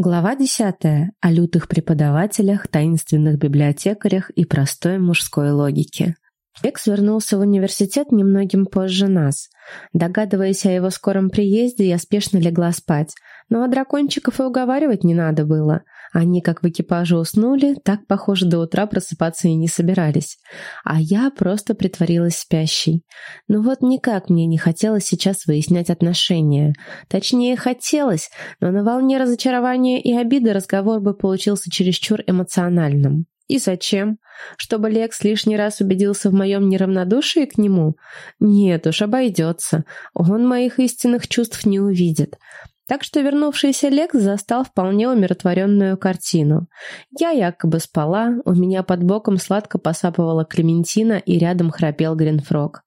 Глава 10. О лютых преподавателях, таинственных библиотекарях и простой мужской логике. Экс вернулся в университет немногим позже нас. Догадываясь о его скором приезде, я спешно легла спать. Но а дракончиков и уговаривать не надо было. Они как в экипаже уснули, так, похоже, до утра просыпаться и не собирались. А я просто притворилась спящей. Ну вот никак мне не хотелось сейчас выяснять отношения. Точнее, хотелось, но на волне разочарования и обиды разговор бы получился чересчур эмоциональным. И зачем? Чтобы Лекс лишний раз убедился в моем неравнодушии к нему? Нет уж, обойдется. Он моих истинных чувств не увидит. Так что вернувшийся Лекс застал вполне умиротворенную картину. Я якобы спала, у меня под боком сладко посапывала Клементина и рядом храпел Гринфрог.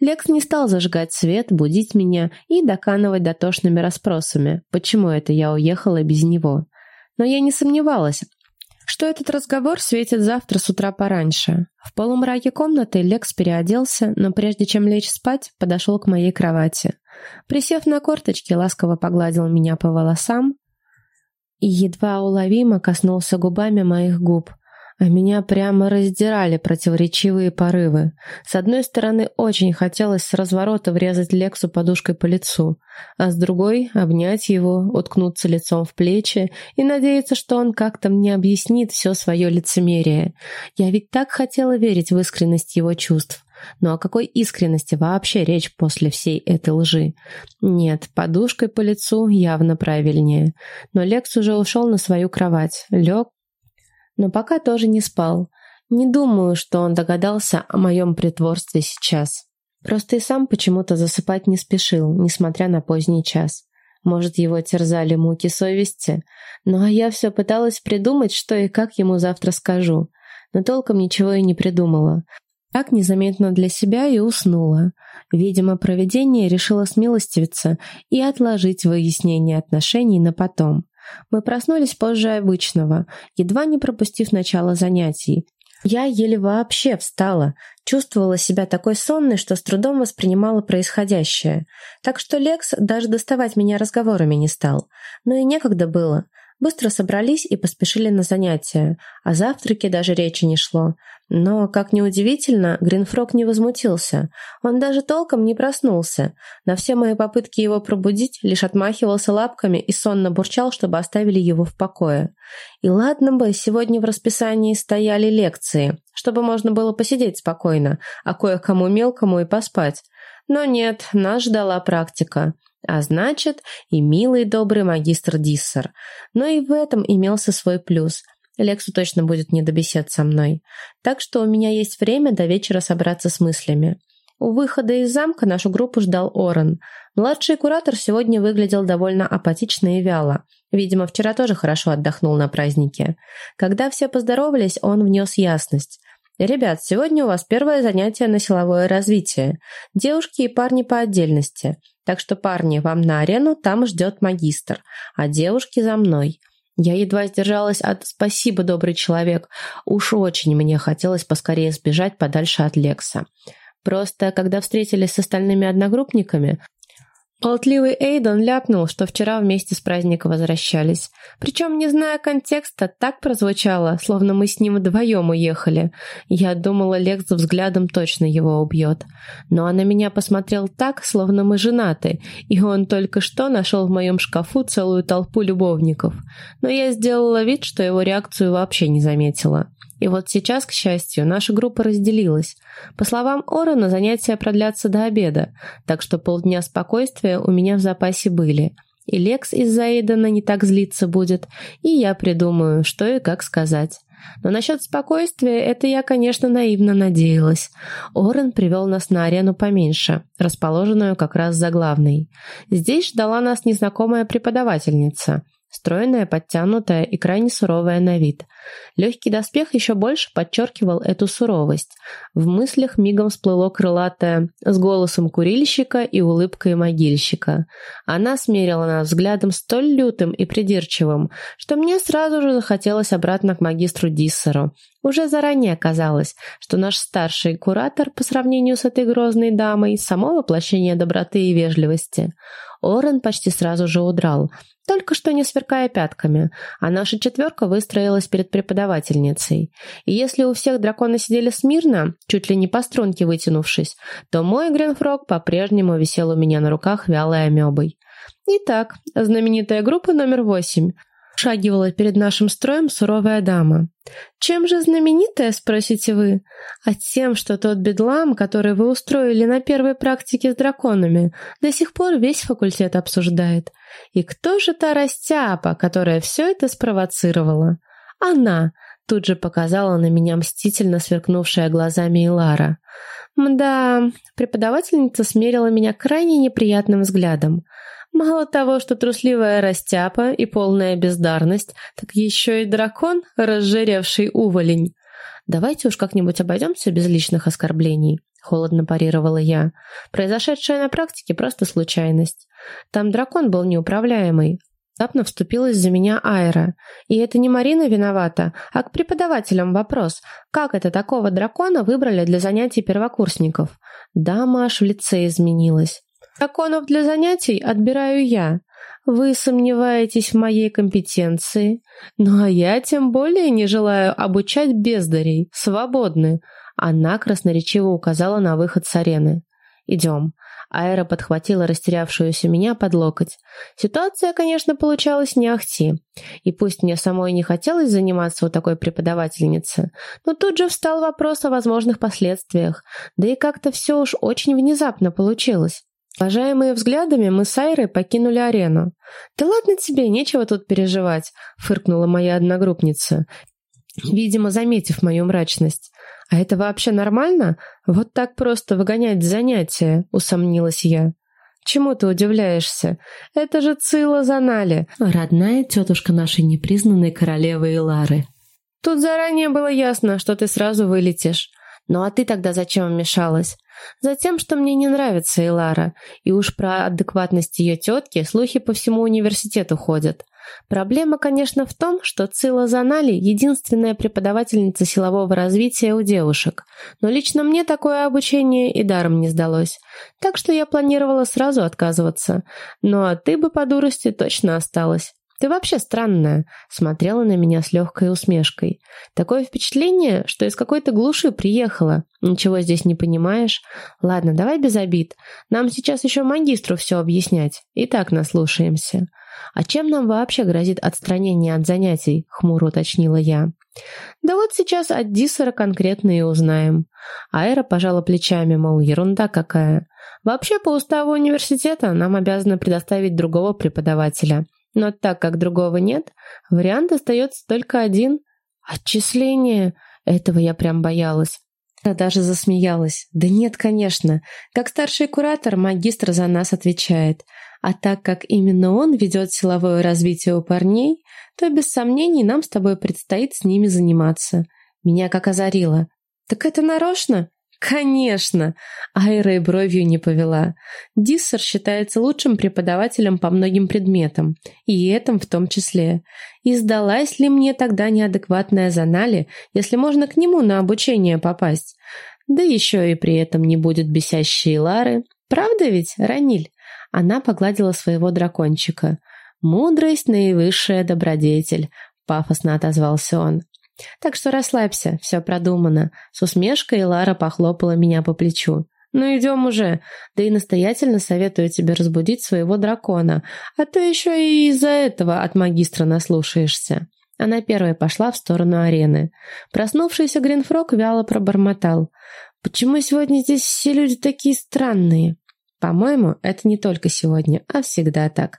Лекс не стал зажигать свет, будить меня и доканывать дотошными расспросами, почему это я уехала без него. Но я не сомневалась, что этот разговор светит завтра с утра пораньше. В полумраке комнаты Лекс переоделся, но прежде чем лечь спать, подошел к моей кровати. Присев на корточки, ласково погладил меня по волосам и едва уловимо коснулся губами моих губ – а меня прямо раздирали противоречивые порывы. С одной стороны, очень хотелось с разворота врезать Лексу подушкой по лицу, а с другой — обнять его, уткнуться лицом в плечи и надеяться, что он как-то мне объяснит все свое лицемерие. Я ведь так хотела верить в искренность его чувств. Но о какой искренности вообще речь после всей этой лжи? Нет, подушкой по лицу явно правильнее. Но Лекс уже ушел на свою кровать, лег, но пока тоже не спал. Не думаю, что он догадался о моем притворстве сейчас. Просто и сам почему-то засыпать не спешил, несмотря на поздний час. Может, его терзали муки совести? Ну а я все пыталась придумать, что и как ему завтра скажу. Но толком ничего и не придумала. Так незаметно для себя и уснула. Видимо, провидение решило смилостивиться и отложить выяснение отношений на потом. Мы проснулись позже обычного, едва не пропустив начало занятий. Я еле вообще встала, чувствовала себя такой сонной, что с трудом воспринимала происходящее. Так что Лекс даже доставать меня разговорами не стал. Но и некогда было. Быстро собрались и поспешили на занятия. О завтраке даже речи не шло. Но, как ни удивительно, Гринфрог не возмутился. Он даже толком не проснулся. На все мои попытки его пробудить лишь отмахивался лапками и сонно бурчал, чтобы оставили его в покое. И ладно бы, сегодня в расписании стояли лекции, чтобы можно было посидеть спокойно, а кое-кому мелкому и поспать. Но нет, нас ждала практика. А значит, и милый добрый магистр Диссер. Но и в этом имелся свой плюс. Лексу точно будет не до бесед со мной. Так что у меня есть время до вечера собраться с мыслями. У выхода из замка нашу группу ждал Орен. Младший куратор сегодня выглядел довольно апатично и вяло. Видимо, вчера тоже хорошо отдохнул на празднике. Когда все поздоровались, он внес ясность. «Ребят, сегодня у вас первое занятие на силовое развитие. Девушки и парни по отдельности. Так что, парни, вам на арену, там ждет магистр, а девушки за мной. Я едва сдержалась от «спасибо, добрый человек». Уж очень мне хотелось поскорее сбежать подальше от Лекса. Просто, когда встретились с остальными одногруппниками, Болтливый Эйдон ляпнул, что вчера вместе с праздника возвращались. Причем, не зная контекста, так прозвучало, словно мы с ним вдвоем уехали. Я думала, Лекс взглядом точно его убьет. Но он на меня посмотрел так, словно мы женаты, и он только что нашел в моем шкафу целую толпу любовников. Но я сделала вид, что его реакцию вообще не заметила. И вот сейчас, к счастью, наша группа разделилась. По словам Орена, занятия продлятся до обеда, так что полдня спокойствия у меня в запасе были. И Лекс из-за Эйдена не так злиться будет, и я придумаю, что и как сказать. Но насчет спокойствия это я, конечно, наивно надеялась. Орен привел нас на арену поменьше, расположенную как раз за главной. Здесь ждала нас незнакомая преподавательница – Стройная, подтянутая и крайне суровая на вид. Легкий доспех еще больше подчеркивал эту суровость. В мыслях мигом всплыло крылатое с голосом курильщика и улыбкой могильщика. Она смерила нас взглядом столь лютым и придирчивым, что мне сразу же захотелось обратно к магистру Диссеру. Уже заранее оказалось, что наш старший куратор по сравнению с этой грозной дамой – само воплощение доброты и вежливости. Орен почти сразу же удрал – только что не сверкая пятками, а наша четверка выстроилась перед преподавательницей. И если у всех драконы сидели смирно, чуть ли не по струнке вытянувшись, то мой Гринфрог по-прежнему висел у меня на руках вялой амебой. Итак, знаменитая группа номер восемь шагивала перед нашим строем суровая дама. «Чем же знаменитая?» – спросите вы. «А тем, что тот бедлам, который вы устроили на первой практике с драконами, до сих пор весь факультет обсуждает. И кто же та растяпа, которая все это спровоцировала?» «Она!» – тут же показала на меня мстительно сверкнувшая глазами Илара. «Мда...» – преподавательница смерила меня крайне неприятным взглядом – Мало того, что трусливая растяпа и полная бездарность, так еще и дракон, разжиревший уволень. «Давайте уж как-нибудь обойдемся без личных оскорблений», — холодно парировала я. «Произошедшая на практике просто случайность. Там дракон был неуправляемый. Внезапно вступилась за меня Айра. И это не Марина виновата, а к преподавателям вопрос, как это такого дракона выбрали для занятий первокурсников. Дама аж в лице изменилась. Законов для занятий отбираю я. Вы сомневаетесь в моей компетенции. Ну а я тем более не желаю обучать бездарей. Свободны. Она красноречиво указала на выход с арены. «Идем». Айра подхватила растерявшуюся меня под локоть. Ситуация, конечно, получалась не ахти. И пусть мне самой не хотелось заниматься у такой преподавательницы, но тут же встал вопрос о возможных последствиях. Да и как-то все уж очень внезапно получилось. Уважаемые взглядами, мы с Айрой покинули арену. «Да ладно тебе, нечего тут переживать», — фыркнула моя одногруппница, видимо, заметив мою мрачность. «А это вообще нормально? Вот так просто выгонять занятия», — усомнилась я. «Чему ты удивляешься? Это же Цила Занали, родная тетушка нашей непризнанной королевы Илары. Тут заранее было ясно, что ты сразу вылетишь. Ну а ты тогда зачем вмешалась? Затем, что мне не нравится Илара, и уж про адекватность ее тетки слухи по всему университету ходят. Проблема, конечно, в том, что Цила Занали – единственная преподавательница силового развития у девушек, но лично мне такое обучение и даром не сдалось, так что я планировала сразу отказываться. Ну а ты бы по дурости точно осталась. «Ты вообще странная», — смотрела на меня с легкой усмешкой. «Такое впечатление, что из какой-то глуши приехала. Ничего здесь не понимаешь. Ладно, давай без обид. Нам сейчас еще магистру все объяснять. И так наслушаемся». «А чем нам вообще грозит отстранение от занятий?» — хмуро уточнила я. «Да вот сейчас от Диссера конкретно и узнаем». Айра пожала плечами, мол, ерунда какая. «Вообще, по уставу университета нам обязаны предоставить другого преподавателя». Но так как другого нет, вариант остается только один — отчисление. Этого я прям боялась. Я даже засмеялась. Да нет, конечно. Как старший куратор, магистр за нас отвечает. А так как именно он ведет силовое развитие у парней, то без сомнений нам с тобой предстоит с ними заниматься. Меня как озарило. Так это нарочно? Конечно! Айра и бровью не повела. Диссер считается лучшим преподавателем по многим предметам, и этом в том числе. И сдалась ли мне тогда неадекватная Занали, если можно к нему на обучение попасть? Да еще и при этом не будет бесящей Лары. Правда ведь, Раниль? Она погладила своего дракончика. «Мудрость — наивысшая добродетель», — пафосно отозвался он. Так что расслабься, все продумано. С усмешкой Лара похлопала меня по плечу. «Ну идем уже. Да и настоятельно советую тебе разбудить своего дракона, а то еще и из-за этого от магистра наслушаешься». Она первой пошла в сторону арены. Проснувшийся Гринфрог вяло пробормотал. «Почему сегодня здесь все люди такие странные?» «По-моему, это не только сегодня, а всегда так».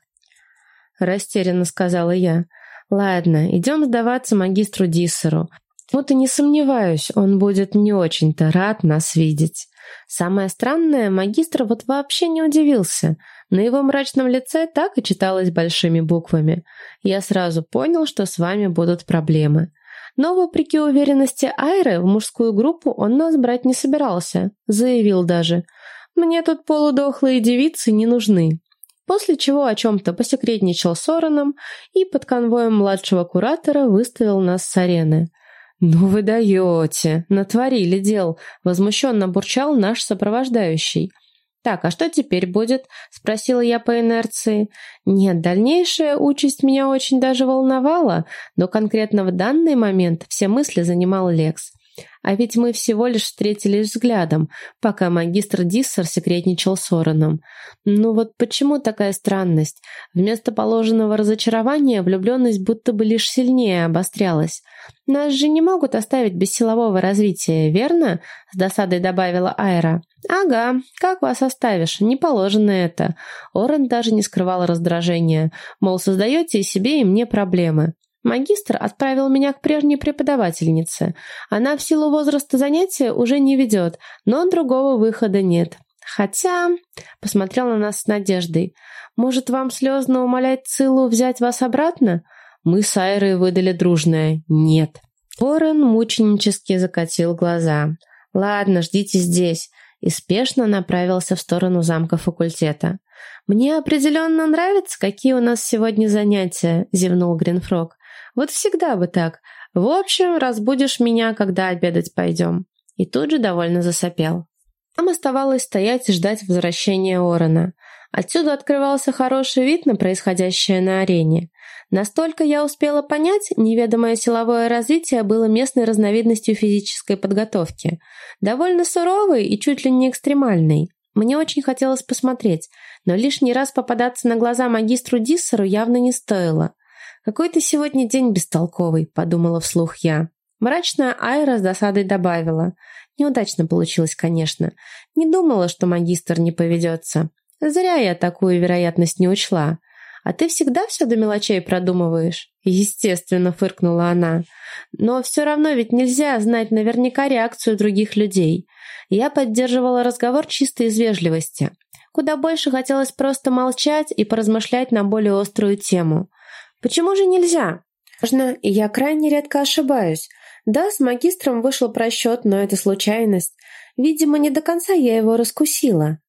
Растерянно сказала я. Ладно, идем сдаваться магистру Диссеру. Вот и не сомневаюсь, он будет не очень-то рад нас видеть. Самое странное, магистр вот вообще не удивился. На его мрачном лице так и читалось большими буквами. Я сразу понял, что с вами будут проблемы. Но, вопреки уверенности Айры, в мужскую группу он нас брать не собирался. Заявил даже. «Мне тут полудохлые девицы не нужны после чего о чем-то посекретничал с Ороном и под конвоем младшего куратора выставил нас с арены. «Ну вы даете! Натворили дел!» — возмущенно бурчал наш сопровождающий. «Так, а что теперь будет?» — спросила я по инерции. Нет, дальнейшая участь меня очень даже волновала, но конкретно в данный момент все мысли занимал Лекс. А ведь мы всего лишь встретились взглядом, пока магистр Диссер секретничал с Ороном. Ну вот почему такая странность? Вместо положенного разочарования влюбленность будто бы лишь сильнее обострялась. Нас же не могут оставить без силового развития, верно? С досадой добавила Айра. «Ага, как вас оставишь? Не положено это». Орен даже не скрывал раздражения. Мол, создаете себе, и мне проблемы. Магистр отправил меня к прежней преподавательнице. Она в силу возраста занятия уже не ведет, но другого выхода нет. Хотя, посмотрел на нас с надеждой, может, вам слезно умолять Цилу взять вас обратно? Мы с Айрой выдали дружное «нет». Орен мученически закатил глаза. «Ладно, ждите здесь», и спешно направился в сторону замка факультета. «Мне определенно нравится, какие у нас сегодня занятия», — зевнул Гринфрог. Вот всегда бы так. В общем, разбудишь меня, когда обедать пойдем. И тут же довольно засопел. Нам оставалось стоять и ждать возвращения Орена. Отсюда открывался хороший вид на происходящее на арене. Настолько я успела понять, неведомое силовое развитие было местной разновидностью физической подготовки. Довольно суровой и чуть ли не экстремальной. Мне очень хотелось посмотреть, но лишний раз попадаться на глаза магистру Диссеру явно не стоило. «Какой ты сегодня день бестолковый», — подумала вслух я. Мрачная Айра с досадой добавила. Неудачно получилось, конечно. Не думала, что магистр не поведется. Зря я такую вероятность не учла. А ты всегда все до мелочей продумываешь? Естественно, фыркнула она. Но все равно ведь нельзя знать наверняка реакцию других людей. Я поддерживала разговор чисто из вежливости. Куда больше хотелось просто молчать и поразмышлять на более острую тему. Почему же нельзя? Можно, и я крайне редко ошибаюсь. Да, с магистром вышел просчет, но это случайность. Видимо, не до конца я его раскусила.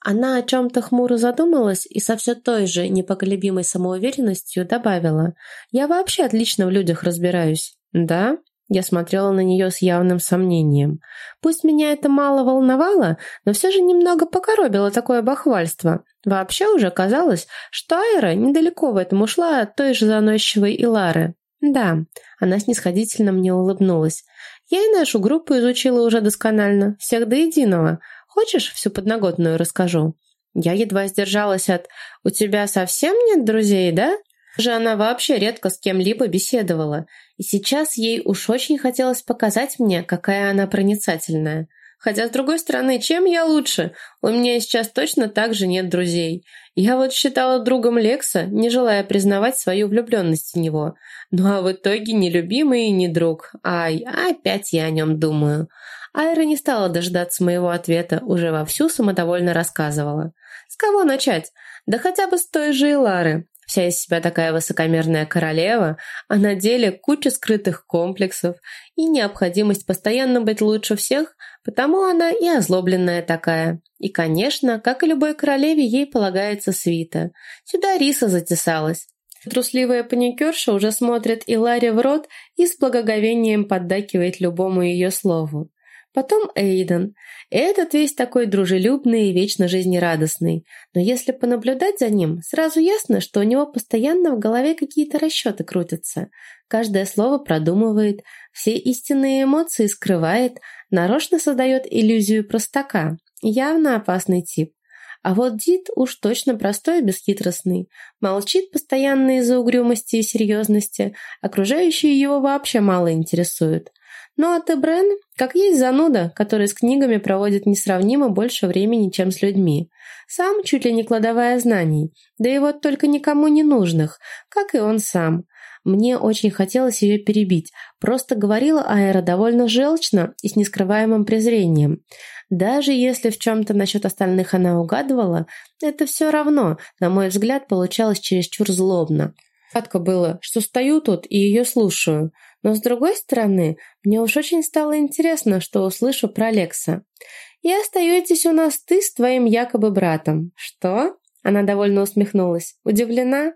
Она о чем-то хмуро задумалась и со все той же непоколебимой самоуверенностью добавила. «Я вообще отлично в людях разбираюсь». «Да?» Я смотрела на нее с явным сомнением. Пусть меня это мало волновало, но все же немного покоробило такое бахвальство. Вообще уже казалось, что Айра недалеко в этом ушла от той же заносчивой Илары. Да, она снисходительно мне улыбнулась. Я и нашу группу изучила уже досконально, всех до единого. Хочешь, всю подноготную расскажу? Я едва сдержалась от «У тебя совсем нет друзей, да?» Же она вообще редко с кем-либо беседовала, и сейчас ей уж очень хотелось показать мне, какая она проницательная. Хотя, с другой стороны, чем я лучше? У меня сейчас точно так же нет друзей. Я вот считала другом Лекса, не желая признавать свою влюбленность в него. Ну а в итоге не любимый и не друг. Ай, опять я о нем думаю. Айра не стала дождаться моего ответа, уже вовсю самодовольно рассказывала. С кого начать? Да хотя бы с той же Илары. Вся из себя такая высокомерная королева, а на деле куча скрытых комплексов и необходимость постоянно быть лучше всех, потому она и озлобленная такая. И, конечно, как и любой королеве, ей полагается свита. Сюда Риса затесалась. Трусливая паникерша уже смотрит Иларе в рот и с благоговением поддакивает любому ее слову. Потом Эйден. Этот весь такой дружелюбный и вечно жизнерадостный. Но если понаблюдать за ним, сразу ясно, что у него постоянно в голове какие-то расчеты крутятся. Каждое слово продумывает, все истинные эмоции скрывает, нарочно создает иллюзию простака. Явно опасный тип. А вот Дид уж точно простой и бесхитростный. Молчит постоянно из-за угрюмости и серьезности. Окружающие его вообще мало интересуют. Ну а Тебрен, как есть зануда, который с книгами проводит несравнимо больше времени, чем с людьми. Сам чуть ли не кладовая знаний, да и вот только никому не нужных, как и он сам. Мне очень хотелось ее перебить, просто говорила Аэра довольно желчно и с нескрываемым презрением. Даже если в чем-то насчет остальных она угадывала, это все равно, на мой взгляд, получалось чересчур злобно. Гадко было, что стою тут и ее слушаю. Но с другой стороны, мне уж очень стало интересно, что услышу про Лекса. «И остаетесь у нас ты с твоим якобы братом». «Что?» Она довольно усмехнулась. «Удивлена?»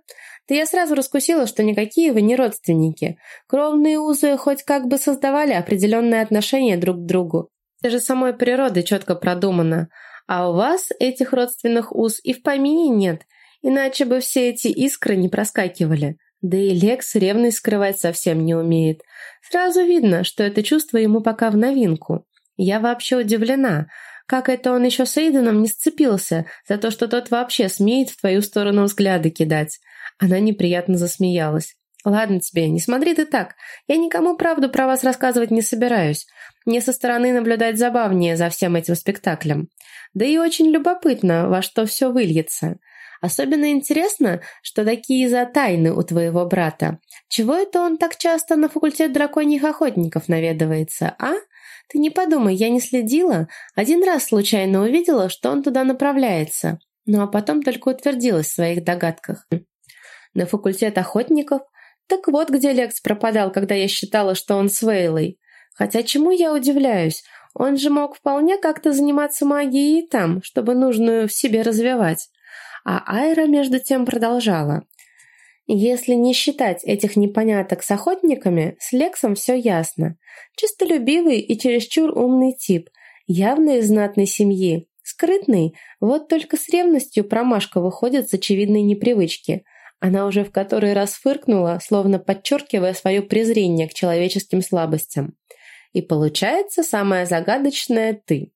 «Да я сразу раскусила, что никакие вы не родственники. Кровные узы хоть как бы создавали определенные отношения друг к другу. Это же самой природой четко продумано. А у вас этих родственных уз и в помине нет, иначе бы все эти искры не проскакивали. Да и Лекс ревность скрывать совсем не умеет. Сразу видно, что это чувство ему пока в новинку. Я вообще удивлена, как это он еще с Эйденом не сцепился за то, что тот вообще смеет в твою сторону взгляды кидать. Она неприятно засмеялась. «Ладно тебе, не смотри ты так. Я никому правду про вас рассказывать не собираюсь. Мне со стороны наблюдать забавнее за всем этим спектаклем. Да и очень любопытно, во что все выльется. Особенно интересно, что такие за тайны у твоего брата. Чего это он так часто на факультет драконьих охотников наведывается, а? Ты не подумай, я не следила. Один раз случайно увидела, что он туда направляется. Ну а потом только утвердилась в своих догадках. На факультет охотников? Так вот, где Лекс пропадал, когда я считала, что он с Вейлой. Хотя чему я удивляюсь? Он же мог вполне как-то заниматься магией и там, чтобы нужную в себе развивать. А Айра между тем продолжала. Если не считать этих непоняток с охотниками, с Лексом все ясно. Чистолюбивый и чересчур умный тип, явно из знатной семьи, скрытный, вот только с ревностью промашка выходит с очевидной непривычки. Она уже в который раз фыркнула, словно подчеркивая свое презрение к человеческим слабостям. И получается самое загадочное ты.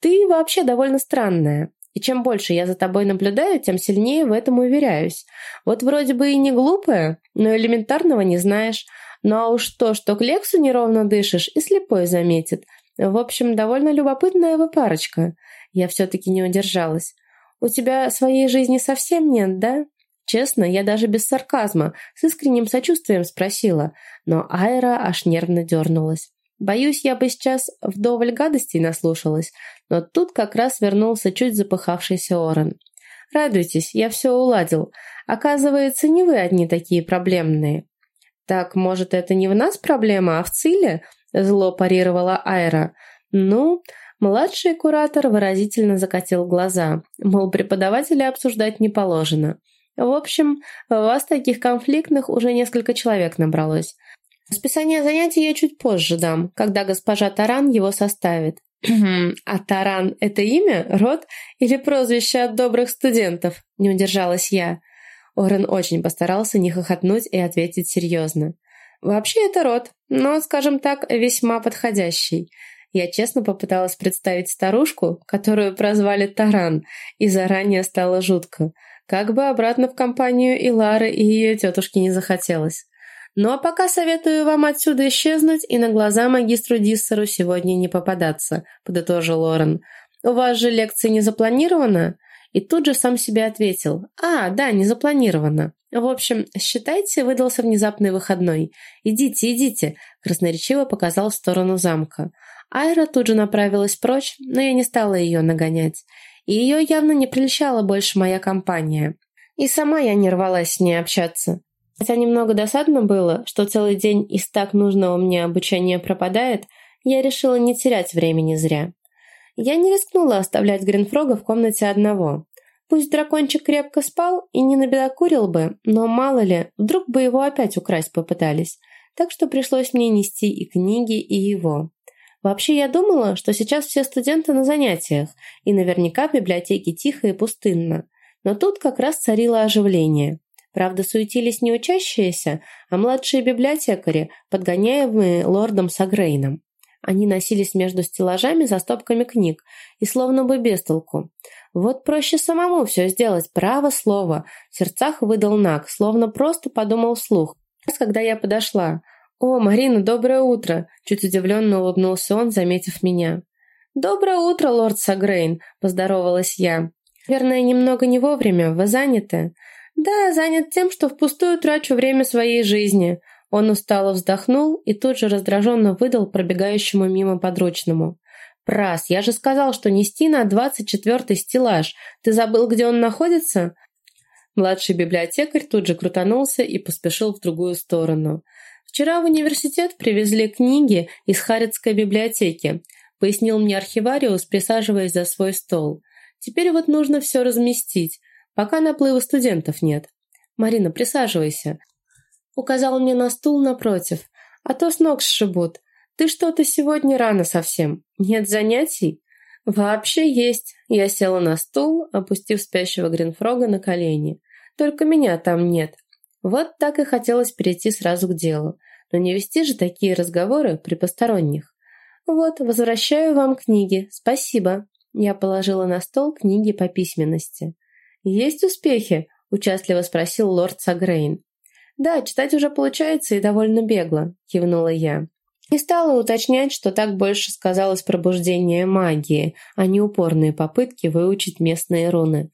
Ты вообще довольно странная. И чем больше я за тобой наблюдаю, тем сильнее в этом уверяюсь. Вот вроде бы и не глупая, но элементарного не знаешь. Ну а уж то, что к Лексу неровно дышишь, и слепой заметит. В общем, довольно любопытная вы парочка. Я все-таки не удержалась. У тебя своей жизни совсем нет, да? Честно, я даже без сарказма, с искренним сочувствием спросила, но Айра аж нервно дернулась. Боюсь, я бы сейчас вдоволь гадостей наслушалась, но тут как раз вернулся чуть запыхавшийся Орен. «Радуйтесь, я все уладил. Оказывается, не вы одни такие проблемные». «Так, может, это не в нас проблема, а в Циле?» – зло парировала Айра. «Ну...» Младший куратор выразительно закатил глаза, мол, преподавателя обсуждать не положено. В общем, у вас таких конфликтных уже несколько человек набралось. Расписание занятий я чуть позже дам, когда госпожа Таран его составит. «А Таран — это имя, род или прозвище от добрых студентов?» — не удержалась я. Орен очень постарался не хохотнуть и ответить серьезно. «Вообще это род, но, скажем так, весьма подходящий. Я честно попыталась представить старушку, которую прозвали Таран, и заранее стало жутко. Как бы обратно в компанию и Лары, и ее тетушки не захотелось. Ну а пока советую вам отсюда исчезнуть и на глаза магистру Диссеру сегодня не попадаться», — подытожил Лорен. «У вас же лекции не запланировано?» И тут же сам себе ответил. «А, да, не запланировано. В общем, считайте, выдался внезапный выходной. Идите, идите», — красноречиво показал в сторону замка. Айра тут же направилась прочь, но я не стала ее нагонять. И ее явно не прельщала больше моя компания. И сама я не рвалась с ней общаться. Хотя немного досадно было, что целый день из так нужного мне обучения пропадает, я решила не терять времени зря. Я не рискнула оставлять Гринфрога в комнате одного. Пусть дракончик крепко спал и не набедокурил бы, но мало ли, вдруг бы его опять украсть попытались. Так что пришлось мне нести и книги, и его. Вообще я думала, что сейчас все студенты на занятиях, и наверняка в библиотеке тихо и пустынно. Но тут как раз царило оживление. Правда, суетились не учащиеся, а младшие библиотекари, подгоняемые лордом Сагрейном. Они носились между стеллажами за стопками книг и словно бы без толку. Вот проще самому все сделать, право слово. В сердцах выдал Нак, словно просто подумал вслух. Когда я подошла. «О, Марина, доброе утро!» Чуть удивленно улыбнулся он, заметив меня. «Доброе утро, лорд Сагрейн!» – поздоровалась я. «Верно, немного не вовремя. Вы заняты?» «Да, занят тем, что впустую трачу время своей жизни». Он устало вздохнул и тут же раздраженно выдал пробегающему мимо подручному. «Прас, я же сказал, что нести на двадцать четвертый стеллаж. Ты забыл, где он находится?» Младший библиотекарь тут же крутанулся и поспешил в другую сторону. «Вчера в университет привезли книги из Харицкой библиотеки», пояснил мне архивариус, присаживаясь за свой стол. «Теперь вот нужно все разместить. Пока наплыва студентов нет. Марина, присаживайся. Указал мне на стул напротив. А то с ног сшибут. Ты что-то сегодня рано совсем. Нет занятий? «Вообще есть». Я села на стул, опустив спящего Гринфрога на колени. «Только меня там нет». Вот так и хотелось перейти сразу к делу. Но не вести же такие разговоры при посторонних. «Вот, возвращаю вам книги. Спасибо». Я положила на стол книги по письменности. «Есть успехи?» – участливо спросил лорд Сагрейн. «Да, читать уже получается и довольно бегло», – кивнула я. И стала уточнять, что так больше сказалось пробуждение магии, а не упорные попытки выучить местные руны.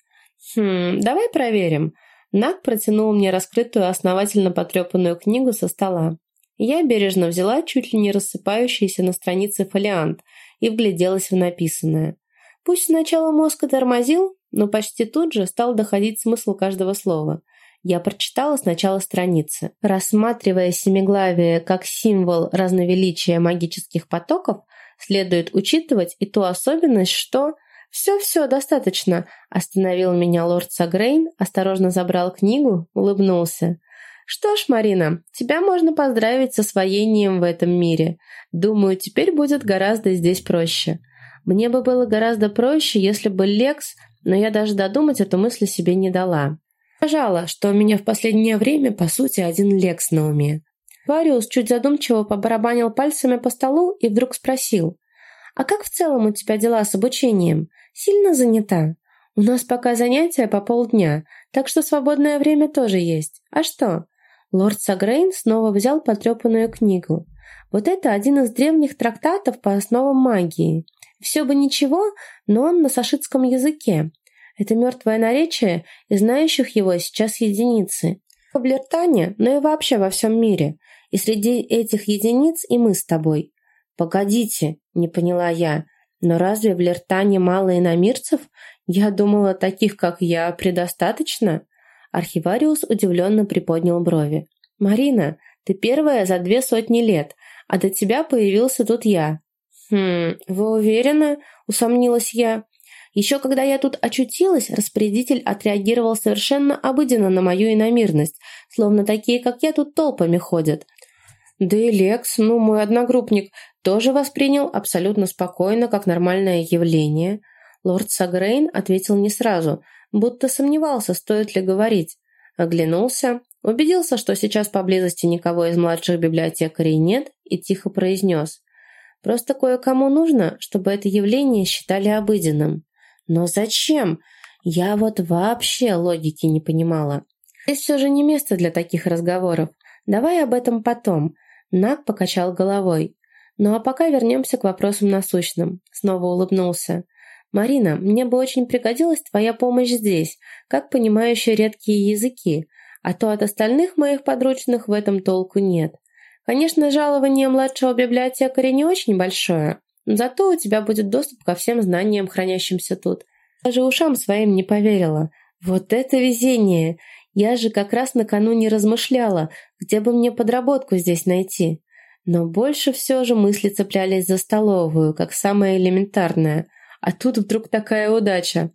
«Хм, давай проверим». Нак протянул мне раскрытую основательно потрепанную книгу со стола. Я бережно взяла чуть ли не рассыпающийся на странице фолиант и вгляделась в написанное. Пусть сначала мозг тормозил, но почти тут же стал доходить смысл каждого слова. Я прочитала сначала страницы. Рассматривая семиглавие как символ разновеличия магических потоков, следует учитывать и ту особенность, что... «Все-все, достаточно», – остановил меня лорд Сагрейн, осторожно забрал книгу, улыбнулся. «Что ж, Марина, тебя можно поздравить с освоением в этом мире. Думаю, теперь будет гораздо здесь проще. Мне бы было гораздо проще, если бы Лекс, но я даже додумать эту мысль себе не дала. Пожала, что у меня в последнее время, по сути, один Лекс на уме. Вариус чуть задумчиво побарабанил пальцами по столу и вдруг спросил. «А как в целом у тебя дела с обучением? Сильно занята? У нас пока занятия по полдня, так что свободное время тоже есть. А что?» Лорд Сагрейн снова взял потрепанную книгу. Вот это один из древних трактатов по основам магии. Все бы ничего, но он на сашитском языке. Это мертвое наречие, и знающих его сейчас единицы. В Блертане, но и вообще во всем мире. И среди этих единиц и мы с тобой. Погодите, не поняла я. Но разве в Лертане мало иномирцев? Я думала, таких, как я, предостаточно. Архивариус удивленно приподнял брови. «Марина, ты первая за две сотни лет, а до тебя появился тут я». «Хм, вы уверены?» – усомнилась я. Еще когда я тут очутилась, распорядитель отреагировал совершенно обыденно на мою иномирность, словно такие, как я, тут толпами ходят. Да и Лекс, ну, мой одногруппник, тоже воспринял абсолютно спокойно, как нормальное явление. Лорд Сагрейн ответил не сразу, будто сомневался, стоит ли говорить. Оглянулся, убедился, что сейчас поблизости никого из младших библиотекарей нет, и тихо произнес. «Просто кое-кому нужно, чтобы это явление считали обыденным». Но зачем? Я вот вообще логики не понимала. Здесь все же не место для таких разговоров. Давай об этом потом. Нак покачал головой. Ну а пока вернемся к вопросам насущным. Снова улыбнулся. «Марина, мне бы очень пригодилась твоя помощь здесь, как понимающая редкие языки, а то от остальных моих подручных в этом толку нет. Конечно, жалование младшего библиотекаря не очень большое, Зато у тебя будет доступ ко всем знаниям, хранящимся тут. Даже ушам своим не поверила. Вот это везение! Я же как раз накануне размышляла, где бы мне подработку здесь найти. Но больше все же мысли цеплялись за столовую, как самое элементарное. А тут вдруг такая удача.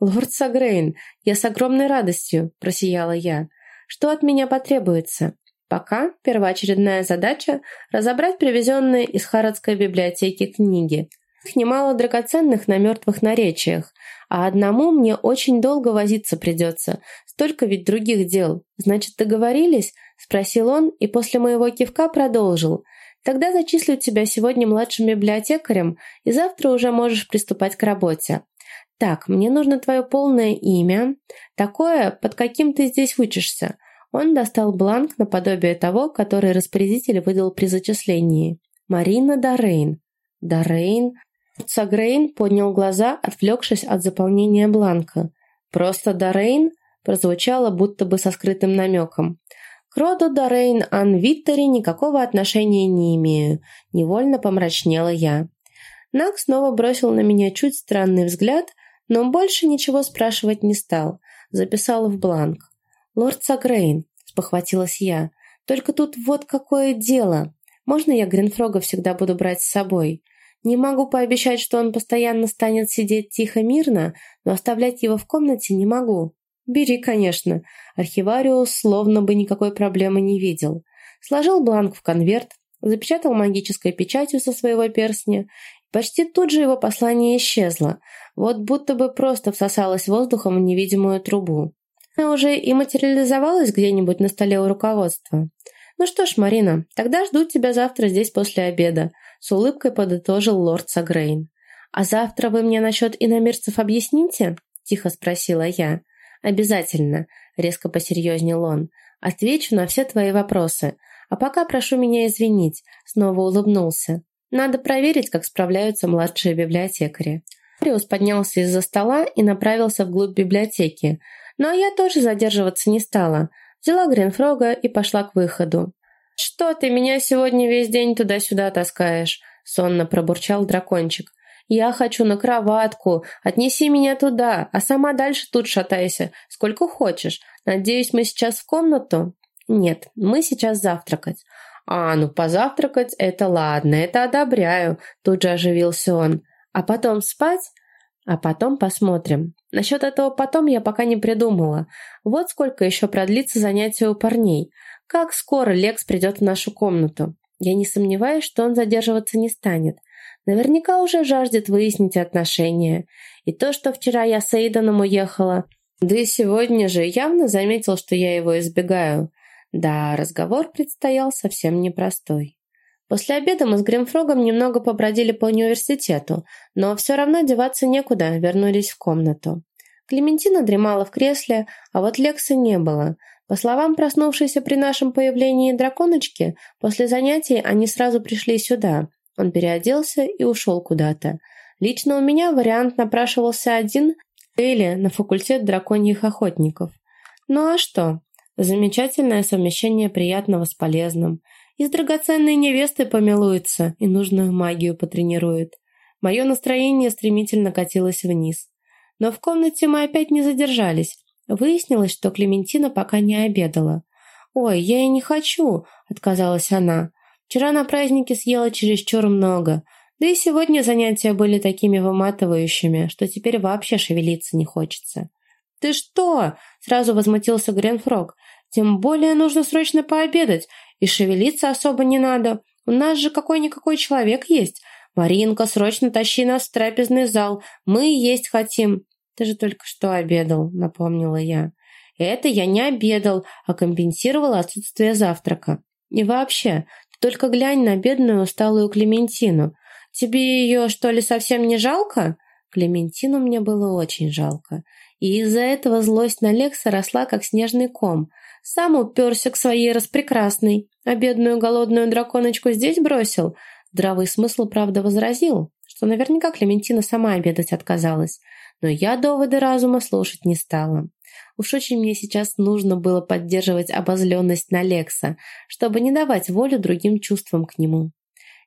«Лорд Сагрейн, я с огромной радостью», – просияла я. «Что от меня потребуется?» Пока первоочередная задача – разобрать привезенные из Харадской библиотеки книги. Их немало драгоценных на мертвых наречиях, а одному мне очень долго возиться придется, столько ведь других дел. Значит, договорились? Спросил он и после моего кивка продолжил. Тогда зачислю тебя сегодня младшим библиотекарем, и завтра уже можешь приступать к работе. Так, мне нужно твое полное имя, такое, под каким ты здесь учишься – он достал бланк наподобие того, который распорядитель выдал при зачислении. Марина Дорейн. Дорейн? Сагрейн поднял глаза, отвлекшись от заполнения бланка. «Просто Дорейн?» прозвучало будто бы со скрытым намеком. К роду Дорейн Ан Виттери никакого отношения не имею. Невольно помрачнела я. Нак снова бросил на меня чуть странный взгляд, но больше ничего спрашивать не стал. Записал в бланк. «Лорд Сагрейн», — спохватилась я, — «только тут вот какое дело. Можно я Гринфрога всегда буду брать с собой? Не могу пообещать, что он постоянно станет сидеть тихо-мирно, но оставлять его в комнате не могу». «Бери, конечно». Архивариус словно бы никакой проблемы не видел. Сложил бланк в конверт, запечатал магической печатью со своего перстня Почти тут же его послание исчезло, вот будто бы просто всосалось воздухом в невидимую трубу. Она уже и материализовалась где-нибудь на столе у руководства. «Ну что ж, Марина, тогда жду тебя завтра здесь после обеда», с улыбкой подытожил лорд Сагрейн. «А завтра вы мне насчет иномирцев объясните?» тихо спросила я. «Обязательно», — резко посерьезнел он. «Отвечу на все твои вопросы. А пока прошу меня извинить», — снова улыбнулся. «Надо проверить, как справляются младшие библиотекари». Мариус поднялся из-за стола и направился вглубь библиотеки. Но я тоже задерживаться не стала. Взяла Гринфрога и пошла к выходу. «Что ты меня сегодня весь день туда-сюда таскаешь?» — сонно пробурчал дракончик. «Я хочу на кроватку. Отнеси меня туда, а сама дальше тут шатайся, сколько хочешь. Надеюсь, мы сейчас в комнату?» «Нет, мы сейчас завтракать». «А, ну позавтракать — это ладно, это одобряю», — тут же оживился он. «А потом спать?» «А потом посмотрим. Насчет этого потом я пока не придумала. Вот сколько еще продлится занятие у парней. Как скоро Лекс придет в нашу комнату? Я не сомневаюсь, что он задерживаться не станет. Наверняка уже жаждет выяснить отношения. И то, что вчера я с Эйденом уехала, да и сегодня же явно заметил, что я его избегаю. Да, разговор предстоял совсем непростой. После обеда мы с Гримфрогом немного побродили по университету, но все равно деваться некуда, вернулись в комнату. Клементина дремала в кресле, а вот Лекса не было. По словам проснувшейся при нашем появлении драконочки, после занятий они сразу пришли сюда, он переоделся и ушел куда-то. Лично у меня вариант напрашивался один или на факультет драконьих охотников. Ну а что? Замечательное совмещение приятного с полезным. И с драгоценной невестой помилуется, и нужную магию потренирует. Мое настроение стремительно катилось вниз. Но в комнате мы опять не задержались. Выяснилось, что Клементина пока не обедала. «Ой, я и не хочу», — отказалась она. Вчера на празднике съела чересчур много, да и сегодня занятия были такими выматывающими, что теперь вообще шевелиться не хочется. «Ты что?» – сразу возмутился Гренфрог. «Тем более нужно срочно пообедать, и шевелиться особо не надо. У нас же какой-никакой человек есть. Маринка, срочно тащи нас в трапезный зал, мы есть хотим». «Ты же только что обедал», – напомнила я. «Это я не обедал, а компенсировал отсутствие завтрака. И вообще, только глянь на бедную усталую Клементину. Тебе ее, что ли, совсем не жалко?» Клементину мне было очень жалко. И из-за этого злость на Лекса росла, как снежный ком. Сам уперся к своей распрекрасной, а бедную голодную драконочку здесь бросил. Здравый смысл, правда, возразил, что наверняка Клементина сама обедать отказалась. Но я доводы разума слушать не стала. Уж очень мне сейчас нужно было поддерживать обозленность на Лекса, чтобы не давать волю другим чувствам к нему.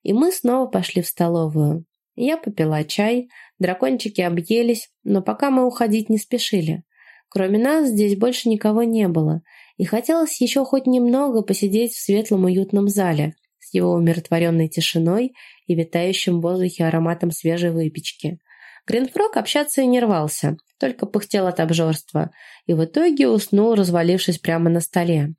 И мы снова пошли в столовую. Я попила чай, дракончики объелись, но пока мы уходить не спешили. Кроме нас здесь больше никого не было, и хотелось еще хоть немного посидеть в светлом уютном зале с его умиротворенной тишиной и витающим в воздухе ароматом свежей выпечки. Гринфрог общаться и не рвался, только пыхтел от обжорства, и в итоге уснул, развалившись прямо на столе.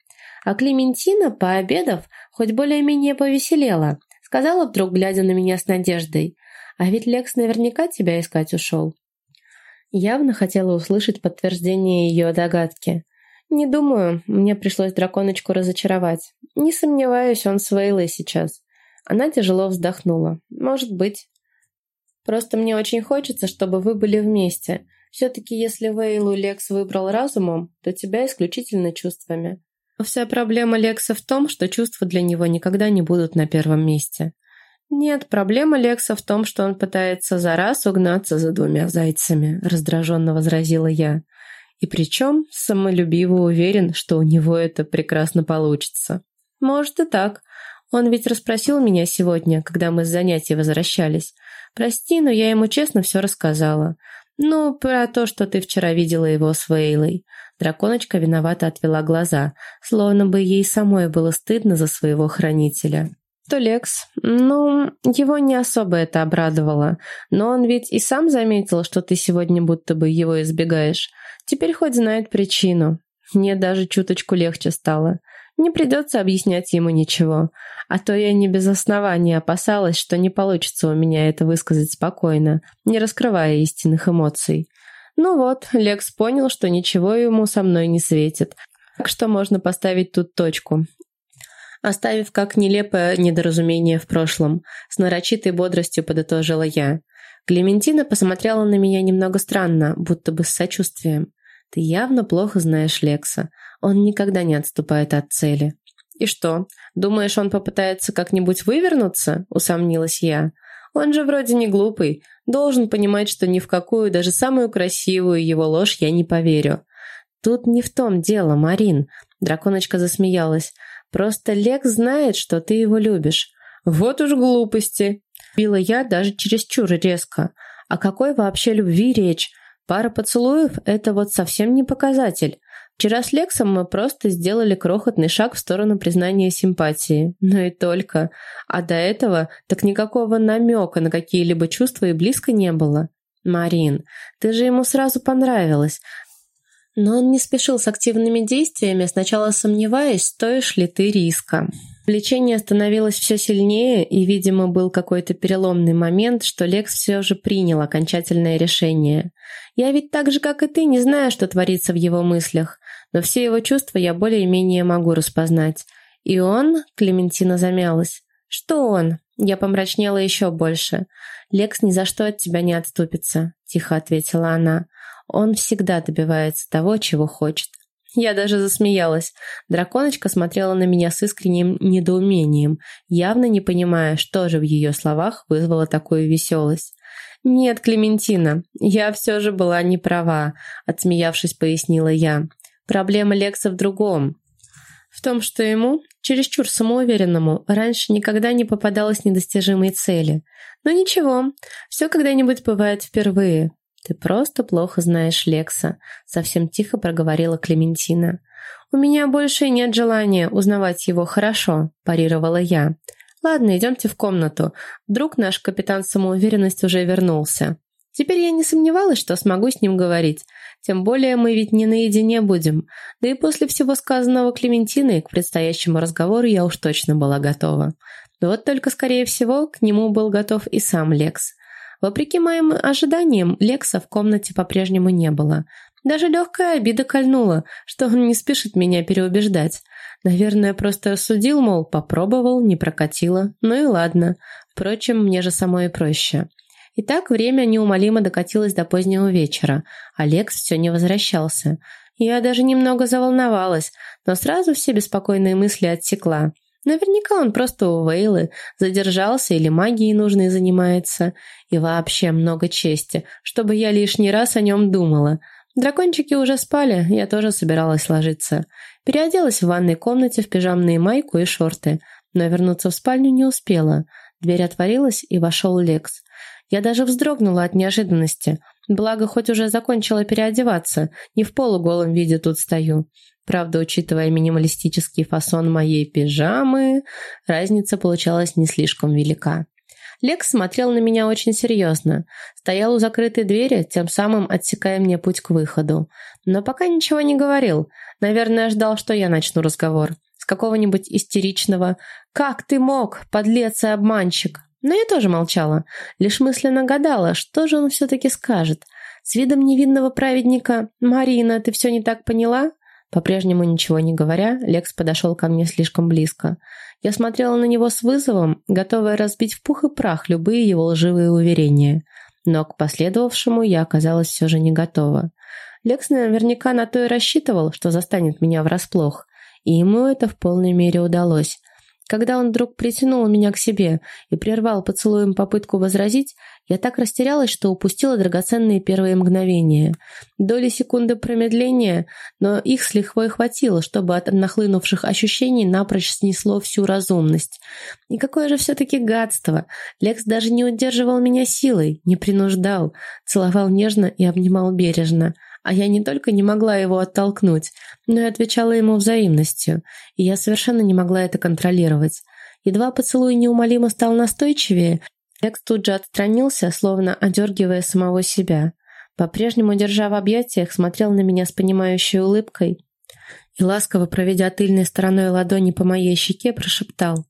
А Клементина, пообедав, хоть более-менее повеселела, сказала вдруг, глядя на меня с надеждой, «А ведь Лекс наверняка тебя искать ушел». Явно хотела услышать подтверждение ее догадки. «Не думаю, мне пришлось драконочку разочаровать. Не сомневаюсь, он с Вейлой сейчас». Она тяжело вздохнула. «Может быть». Просто мне очень хочется, чтобы вы были вместе. Все-таки если Вейлу Лекс выбрал разумом, то тебя исключительно чувствами. Вся проблема Лекса в том, что чувства для него никогда не будут на первом месте. Нет, проблема Лекса в том, что он пытается за раз угнаться за двумя зайцами, раздраженно возразила я. И причем самолюбиво уверен, что у него это прекрасно получится. Может и так. Он ведь расспросил меня сегодня, когда мы с занятий возвращались. Прости, но я ему честно все рассказала. Ну, про то, что ты вчера видела его с Вейлой. Драконочка виновато отвела глаза, словно бы ей самой было стыдно за своего хранителя. То Лекс, ну, его не особо это обрадовало, но он ведь и сам заметил, что ты сегодня будто бы его избегаешь. Теперь хоть знает причину. Мне даже чуточку легче стало. Не придется объяснять ему ничего. А то я не без основания опасалась, что не получится у меня это высказать спокойно, не раскрывая истинных эмоций. Ну вот, Лекс понял, что ничего ему со мной не светит. Так что можно поставить тут точку. Оставив как нелепое недоразумение в прошлом, с нарочитой бодростью подытожила я. Клементина посмотрела на меня немного странно, будто бы с сочувствием. «Ты явно плохо знаешь Лекса. Он никогда не отступает от цели». «И что, думаешь, он попытается как-нибудь вывернуться?» – усомнилась я. «Он же вроде не глупый. Должен понимать, что ни в какую, даже самую красивую его ложь я не поверю». «Тут не в том дело, Марин», – драконочка засмеялась. «Просто Лекс знает, что ты его любишь». «Вот уж глупости!» Била я даже чересчур резко. О какой вообще любви речь? Пара поцелуев – это вот совсем не показатель. Вчера с Лексом мы просто сделали крохотный шаг в сторону признания симпатии. Но и только. А до этого так никакого намека на какие-либо чувства и близко не было. «Марин, ты же ему сразу понравилась. Но он не спешил с активными действиями, сначала сомневаясь, стоишь ли ты риска. Влечение становилось все сильнее, и, видимо, был какой-то переломный момент, что Лекс все же принял окончательное решение. Я ведь так же, как и ты, не знаю, что творится в его мыслях, но все его чувства я более-менее могу распознать. И он, Клементина замялась. Что он? Я помрачнела еще больше. Лекс ни за что от тебя не отступится, тихо ответила она. Он всегда добивается того, чего хочет. Я даже засмеялась. Драконочка смотрела на меня с искренним недоумением, явно не понимая, что же в ее словах вызвало такую веселость. «Нет, Клементина, я все же была не права», — отсмеявшись, пояснила я. «Проблема Лекса в другом. В том, что ему, чересчур самоуверенному, раньше никогда не попадалось недостижимой цели. Но ничего, все когда-нибудь бывает впервые. «Ты просто плохо знаешь Лекса», — совсем тихо проговорила Клементина. «У меня больше нет желания узнавать его хорошо», — парировала я. «Ладно, идемте в комнату. Вдруг наш капитан самоуверенность уже вернулся». Теперь я не сомневалась, что смогу с ним говорить. Тем более мы ведь не наедине будем. Да и после всего сказанного Клементиной к предстоящему разговору я уж точно была готова. Но вот только, скорее всего, к нему был готов и сам Лекс. Вопреки моим ожиданиям, Лекса в комнате по-прежнему не было. Даже легкая обида кольнула, что он не спешит меня переубеждать. Наверное, просто рассудил, мол, попробовал, не прокатило. Ну и ладно. Впрочем, мне же самой проще. Итак, время неумолимо докатилось до позднего вечера. Алекс все не возвращался. Я даже немного заволновалась, но сразу все беспокойные мысли отсекла. Наверняка он просто у Вейлы задержался или магией нужной занимается. И вообще много чести, чтобы я лишний раз о нем думала. Дракончики уже спали, я тоже собиралась ложиться. Переоделась в ванной комнате в пижамные майку и шорты, но вернуться в спальню не успела. Дверь отворилась, и вошел Лекс. Я даже вздрогнула от неожиданности. Благо, хоть уже закончила переодеваться, не в полуголом виде тут стою. Правда, учитывая минималистический фасон моей пижамы, разница получалась не слишком велика. Лекс смотрел на меня очень серьезно, стоял у закрытой двери, тем самым отсекая мне путь к выходу. Но пока ничего не говорил. Наверное, ждал, что я начну разговор. С какого-нибудь истеричного «Как ты мог, подлец и обманщик?» Но я тоже молчала, лишь мысленно гадала, что же он все-таки скажет. С видом невинного праведника «Марина, ты все не так поняла?» По-прежнему ничего не говоря, Лекс подошел ко мне слишком близко. Я смотрела на него с вызовом, готовая разбить в пух и прах любые его лживые уверения. Но к последовавшему я оказалась все же не готова. Лекс наверняка на то и рассчитывал, что застанет меня врасплох. И ему это в полной мере удалось. Когда он вдруг притянул меня к себе и прервал поцелуем попытку возразить, я так растерялась, что упустила драгоценные первые мгновения. Доли секунды промедления, но их с лихвой хватило, чтобы от нахлынувших ощущений напрочь снесло всю разумность. И какое же все-таки гадство! Лекс даже не удерживал меня силой, не принуждал, целовал нежно и обнимал бережно. А я не только не могла его оттолкнуть, но и отвечала ему взаимностью, и я совершенно не могла это контролировать. Едва поцелуй неумолимо стал настойчивее, Лекс тут же отстранился, словно одергивая самого себя. По-прежнему, держа в объятиях, смотрел на меня с понимающей улыбкой. и, ласково проведя тыльной стороной ладони по моей щеке, прошептал.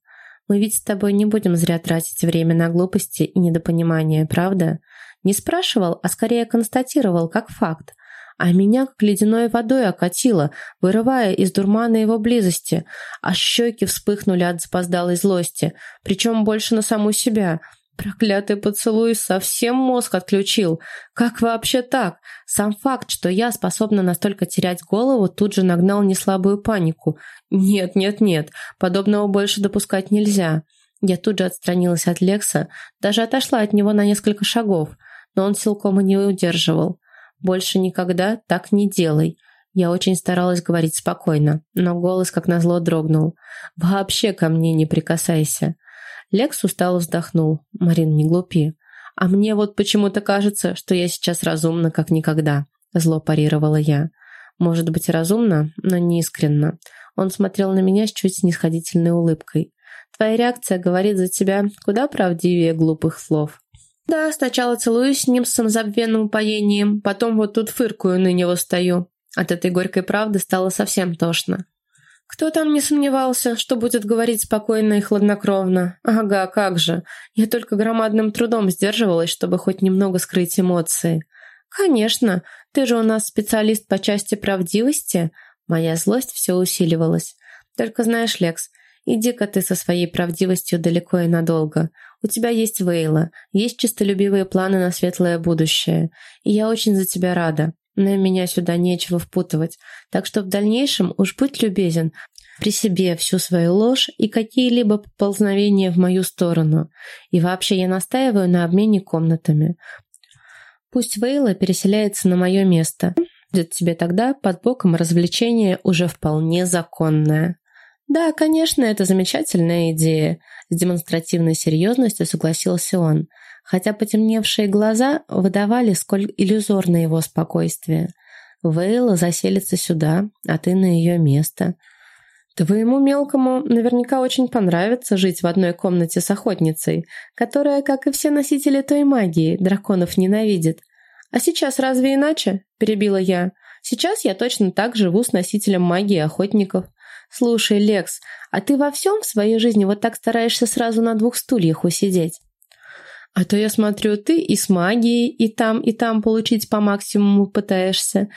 «Мы ведь с тобой не будем зря тратить время на глупости и недопонимание, правда? Не спрашивал, а скорее констатировал, как факт. А меня как ледяной водой окатило, вырывая из дурмана его близости. А щеки вспыхнули от запоздалой злости, причем больше на саму себя – Проклятый поцелуй совсем мозг отключил. Как вообще так? Сам факт, что я способна настолько терять голову, тут же нагнал неслабую панику. Нет, нет, нет, подобного больше допускать нельзя. Я тут же отстранилась от Лекса, даже отошла от него на несколько шагов, но он силком и не удерживал. «Больше никогда так не делай». Я очень старалась говорить спокойно, но голос как назло дрогнул. «Вообще ко мне не прикасайся». Лекс устало вздохнул. «Марин, не глупи. А мне вот почему-то кажется, что я сейчас разумна, как никогда», зло парировала я. «Может быть, разумно, но не искренно». Он смотрел на меня с чуть снисходительной улыбкой. «Твоя реакция говорит за тебя куда правдивее глупых слов». «Да, сначала целуюсь с ним с самозабвенным упоением, потом вот тут фыркую на него стою. От этой горькой правды стало совсем тошно. Кто там не сомневался, что будет говорить спокойно и хладнокровно? Ага, как же. Я только громадным трудом сдерживалась, чтобы хоть немного скрыть эмоции. Конечно, ты же у нас специалист по части правдивости. Моя злость все усиливалась. Только знаешь, Лекс, иди-ка ты со своей правдивостью далеко и надолго. У тебя есть Вейла, есть чистолюбивые планы на светлое будущее. И я очень за тебя рада. Но меня сюда нечего впутывать, так что в дальнейшем уж будь любезен, при себе всю свою ложь и какие-либо поползновения в мою сторону. И вообще я настаиваю на обмене комнатами. Пусть Вейла переселяется на мое место. Будет тебе тогда под боком развлечение уже вполне законное. Да, конечно, это замечательная идея. С демонстративной серьезностью согласился он хотя потемневшие глаза выдавали, сколь иллюзорно его спокойствие. Вейла заселится сюда, а ты на ее место. Твоему мелкому наверняка очень понравится жить в одной комнате с охотницей, которая, как и все носители той магии, драконов ненавидит. А сейчас разве иначе? Перебила я. Сейчас я точно так живу с носителем магии охотников. Слушай, Лекс, а ты во всем в своей жизни вот так стараешься сразу на двух стульях усидеть? А то я смотрю, ты и с магией, и там, и там получить по максимуму пытаешься.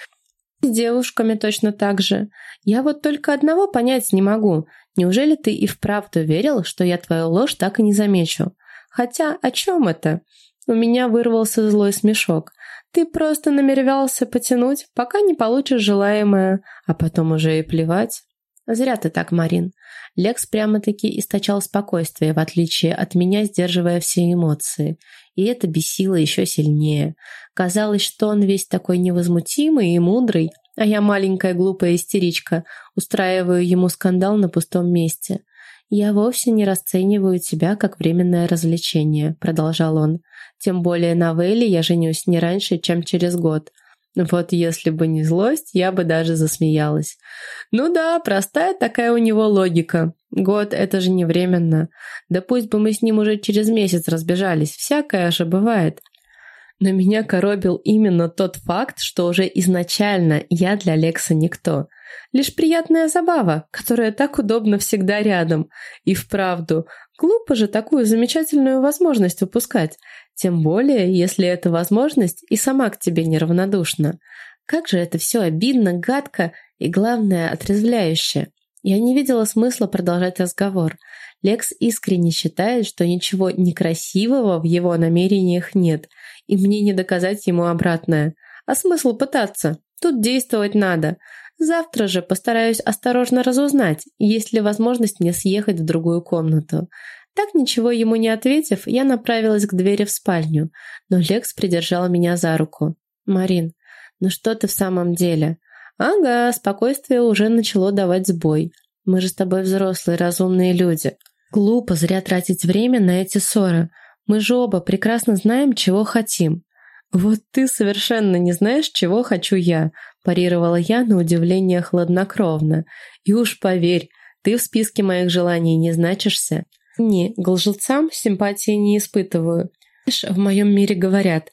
С девушками точно так же. Я вот только одного понять не могу. Неужели ты и вправду верил, что я твою ложь так и не замечу? Хотя о чем это? У меня вырвался злой смешок. Ты просто намеревался потянуть, пока не получишь желаемое, а потом уже и плевать. Зря ты так, Марин. Лекс прямо-таки источал спокойствие, в отличие от меня, сдерживая все эмоции. И это бесило еще сильнее. Казалось, что он весь такой невозмутимый и мудрый, а я маленькая глупая истеричка, устраиваю ему скандал на пустом месте. «Я вовсе не расцениваю тебя как временное развлечение», — продолжал он. «Тем более на Вейле я женюсь не раньше, чем через год. Вот если бы не злость, я бы даже засмеялась. Ну да, простая такая у него логика. Год — это же не временно. Да пусть бы мы с ним уже через месяц разбежались, всякое же бывает. Но меня коробил именно тот факт, что уже изначально я для Лекса никто. Лишь приятная забава, которая так удобно всегда рядом. И вправду, глупо же такую замечательную возможность упускать. Тем более, если эта возможность и сама к тебе неравнодушна. Как же это все обидно, гадко и, главное, отрезвляюще. Я не видела смысла продолжать разговор. Лекс искренне считает, что ничего некрасивого в его намерениях нет, и мне не доказать ему обратное. А смысл пытаться? Тут действовать надо. Завтра же постараюсь осторожно разузнать, есть ли возможность мне съехать в другую комнату. Так ничего ему не ответив, я направилась к двери в спальню, но Лекс придержал меня за руку. «Марин, ну что ты в самом деле?» «Ага, спокойствие уже начало давать сбой. Мы же с тобой взрослые, разумные люди. Глупо зря тратить время на эти ссоры. Мы же оба прекрасно знаем, чего хотим». «Вот ты совершенно не знаешь, чего хочу я», парировала я на удивление хладнокровно. «И уж поверь, ты в списке моих желаний не значишься. Не, к лжецам симпатии не испытываю. В моем мире говорят,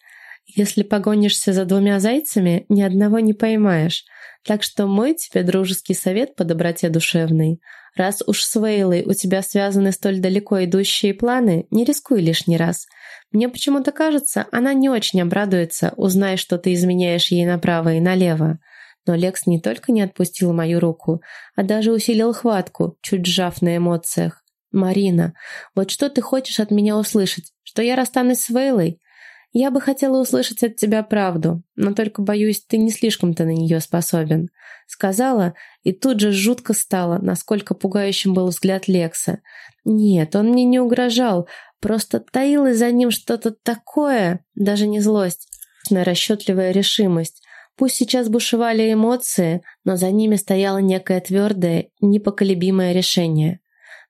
Если погонишься за двумя зайцами, ни одного не поймаешь. Так что мой тебе дружеский совет по доброте душевной. Раз уж с Вейлой у тебя связаны столь далеко идущие планы, не рискуй лишний раз. Мне почему-то кажется, она не очень обрадуется, узнай, что ты изменяешь ей направо и налево. Но Лекс не только не отпустил мою руку, а даже усилил хватку, чуть сжав на эмоциях. «Марина, вот что ты хочешь от меня услышать? Что я расстанусь с Вейлой? Я бы хотела услышать от тебя правду, но только, боюсь, ты не слишком-то на нее способен. Сказала, и тут же жутко стало, насколько пугающим был взгляд Лекса. Нет, он мне не угрожал, просто таилось за ним что-то такое, даже не злость, но расчетливая решимость. Пусть сейчас бушевали эмоции, но за ними стояло некое твердое, непоколебимое решение.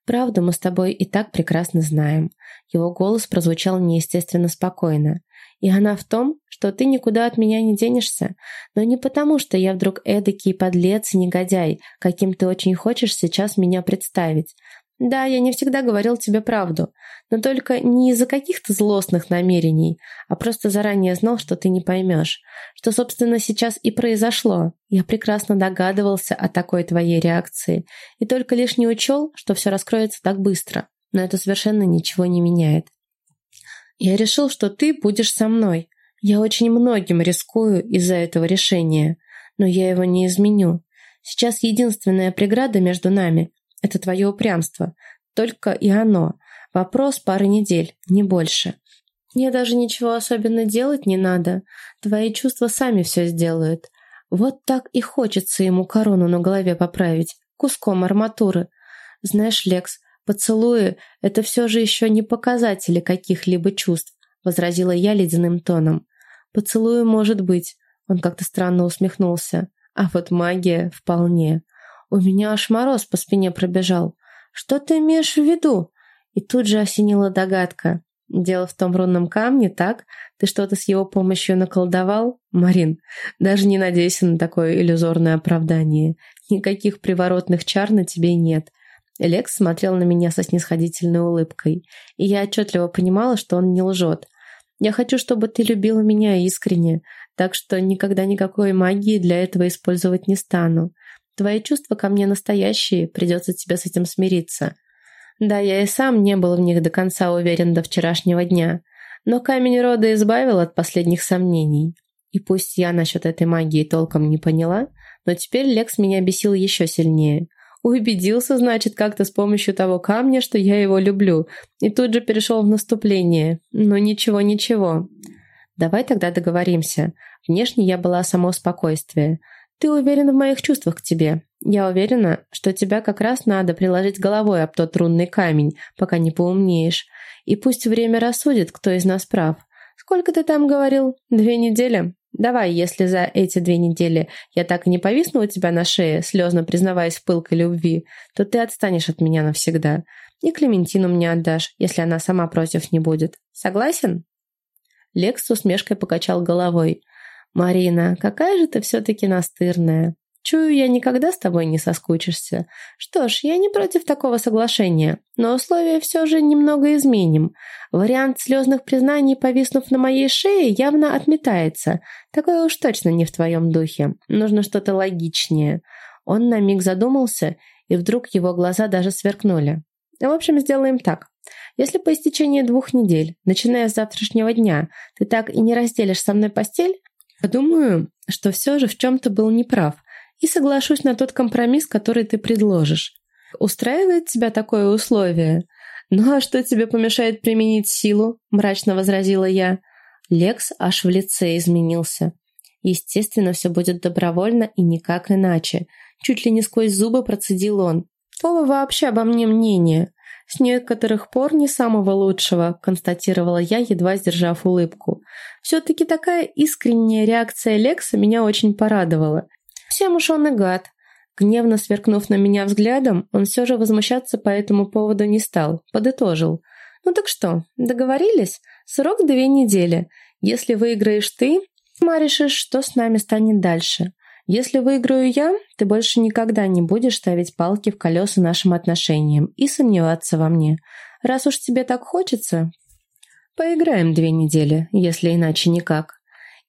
Правду мы с тобой и так прекрасно знаем. Его голос прозвучал неестественно спокойно. И она в том, что ты никуда от меня не денешься. Но не потому, что я вдруг эдакий подлец и негодяй, каким ты очень хочешь сейчас меня представить. Да, я не всегда говорил тебе правду, но только не из-за каких-то злостных намерений, а просто заранее знал, что ты не поймешь. Что, собственно, сейчас и произошло. Я прекрасно догадывался о такой твоей реакции и только лишь не учел, что все раскроется так быстро. Но это совершенно ничего не меняет. Я решил, что ты будешь со мной. Я очень многим рискую из-за этого решения, но я его не изменю. Сейчас единственная преграда между нами — это твое упрямство. Только и оно. Вопрос пары недель, не больше. Мне даже ничего особенно делать не надо. Твои чувства сами все сделают. Вот так и хочется ему корону на голове поправить, куском арматуры. Знаешь, Лекс, «Поцелуи — это все же еще не показатели каких-либо чувств», — возразила я ледяным тоном. «Поцелуи может быть», — он как-то странно усмехнулся. «А вот магия — вполне. У меня аж мороз по спине пробежал. Что ты имеешь в виду?» И тут же осенила догадка. «Дело в том рунном камне, так? Ты что-то с его помощью наколдовал?» «Марин, даже не надейся на такое иллюзорное оправдание. Никаких приворотных чар на тебе нет. Лекс смотрел на меня со снисходительной улыбкой, и я отчетливо понимала, что он не лжет. «Я хочу, чтобы ты любила меня искренне, так что никогда никакой магии для этого использовать не стану. Твои чувства ко мне настоящие, придется тебе с этим смириться». Да, я и сам не был в них до конца уверен до вчерашнего дня, но камень рода избавил от последних сомнений. И пусть я насчет этой магии толком не поняла, но теперь Лекс меня бесил еще сильнее. Убедился, значит, как-то с помощью того камня, что я его люблю, и тут же перешел в наступление. Но ничего-ничего. Давай тогда договоримся. Внешне я была само спокойствие. Ты уверена в моих чувствах к тебе. Я уверена, что тебя как раз надо приложить головой об тот рунный камень, пока не поумнеешь. И пусть время рассудит, кто из нас прав. Сколько ты там говорил? Две недели? Давай, если за эти две недели я так и не повисну у тебя на шее, слезно признаваясь в пылкой любви, то ты отстанешь от меня навсегда. И Клементину мне отдашь, если она сама против не будет. Согласен?» Лекс с усмешкой покачал головой. «Марина, какая же ты все-таки настырная. Чую, я никогда с тобой не соскучишься. Что ж, я не против такого соглашения, но условия все же немного изменим. Вариант слезных признаний, повиснув на моей шее, явно отметается. Такое уж точно не в твоем духе. Нужно что-то логичнее. Он на миг задумался, и вдруг его глаза даже сверкнули. В общем, сделаем так. Если по истечении двух недель, начиная с завтрашнего дня, ты так и не разделишь со мной постель, думаю, что все же в чем-то был неправ и соглашусь на тот компромисс, который ты предложишь. Устраивает тебя такое условие? Ну а что тебе помешает применить силу? мрачно возразила я. Лекс аж в лице изменился. Естественно, все будет добровольно и никак иначе. Чуть ли не сквозь зубы процедил он. Какого вообще обо мне мнение? С некоторых пор не самого лучшего, констатировала я, едва сдержав улыбку. Все-таки такая искренняя реакция Лекса меня очень порадовала. Всем уж он и гад. Гневно сверкнув на меня взглядом, он все же возмущаться по этому поводу не стал, подытожил. «Ну так что, договорились? Срок две недели. Если выиграешь ты, сама решишь, что с нами станет дальше. Если выиграю я, ты больше никогда не будешь ставить палки в колеса нашим отношениям и сомневаться во мне. Раз уж тебе так хочется, поиграем две недели, если иначе никак.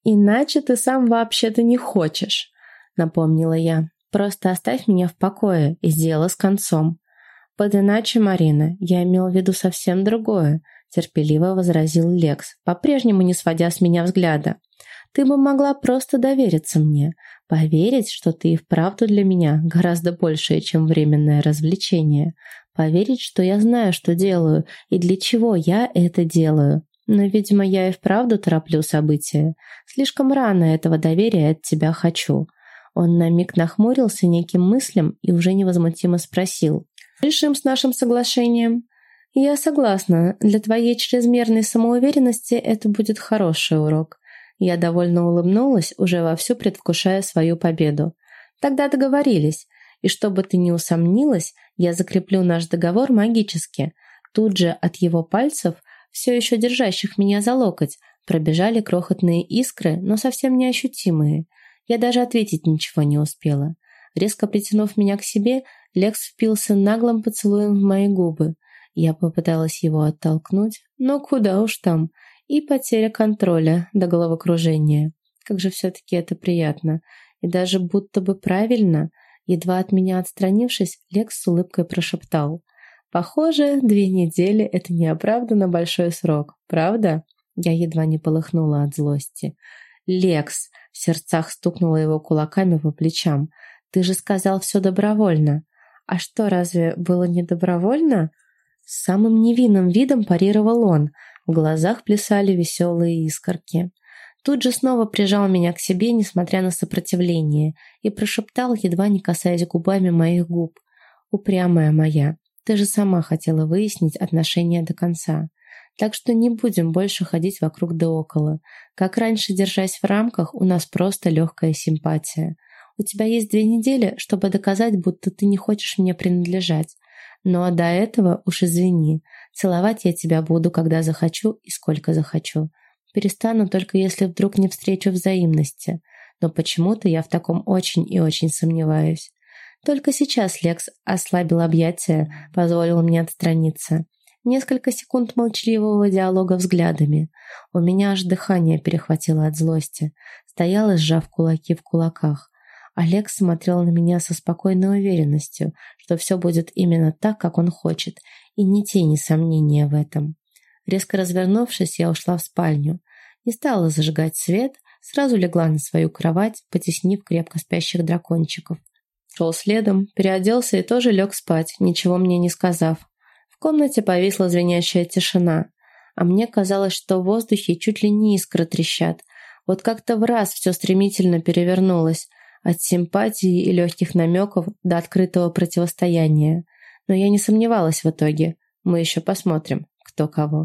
«Иначе ты сам вообще-то не хочешь», — напомнила я. «Просто оставь меня в покое и сделай с концом». «Под иначе, Марина, я имел в виду совсем другое», — терпеливо возразил Лекс, по-прежнему не сводя с меня взгляда. «Ты бы могла просто довериться мне, поверить, что ты и вправду для меня гораздо большее, чем временное развлечение, поверить, что я знаю, что делаю и для чего я это делаю. Но, видимо, я и вправду тороплю события. Слишком рано этого доверия от тебя хочу». Он на миг нахмурился неким мыслям и уже невозмутимо спросил. «Решим с нашим соглашением?» «Я согласна. Для твоей чрезмерной самоуверенности это будет хороший урок». Я довольно улыбнулась, уже вовсю предвкушая свою победу. «Тогда договорились. И чтобы ты не усомнилась, я закреплю наш договор магически». Тут же от его пальцев все еще держащих меня за локоть, пробежали крохотные искры, но совсем неощутимые. Я даже ответить ничего не успела. Резко притянув меня к себе, Лекс впился наглым поцелуем в мои губы. Я попыталась его оттолкнуть, но куда уж там. И потеря контроля до головокружения. Как же все-таки это приятно. И даже будто бы правильно. Едва от меня отстранившись, Лекс с улыбкой прошептал. Похоже, две недели — это неоправданно большой срок, правда? Я едва не полыхнула от злости. «Лекс!» — в сердцах стукнула его кулаками по плечам. «Ты же сказал все добровольно!» «А что, разве было не добровольно?» С самым невинным видом парировал он. В глазах плясали веселые искорки. Тут же снова прижал меня к себе, несмотря на сопротивление, и прошептал, едва не касаясь губами моих губ. «Упрямая моя, ты же сама хотела выяснить отношения до конца. Так что не будем больше ходить вокруг да около. Как раньше, держась в рамках, у нас просто легкая симпатия. У тебя есть две недели, чтобы доказать, будто ты не хочешь мне принадлежать. Но до этого уж извини. Целовать я тебя буду, когда захочу и сколько захочу. Перестану только если вдруг не встречу взаимности. Но почему-то я в таком очень и очень сомневаюсь. Только сейчас Лекс ослабил объятия, позволил мне отстраниться. Несколько секунд молчаливого диалога взглядами. У меня аж дыхание перехватило от злости. Стояла, сжав кулаки в кулаках. Олег смотрел на меня со спокойной уверенностью, что все будет именно так, как он хочет, и ни тени сомнения в этом. Резко развернувшись, я ушла в спальню. Не стала зажигать свет, сразу легла на свою кровать, потеснив крепко спящих дракончиков. Шел следом, переоделся и тоже лег спать, ничего мне не сказав. В комнате повисла звенящая тишина, а мне казалось, что в воздухе чуть ли не искры трещат. Вот как-то в раз все стремительно перевернулось, от симпатии и легких намеков до открытого противостояния. Но я не сомневалась в итоге. Мы еще посмотрим, кто кого.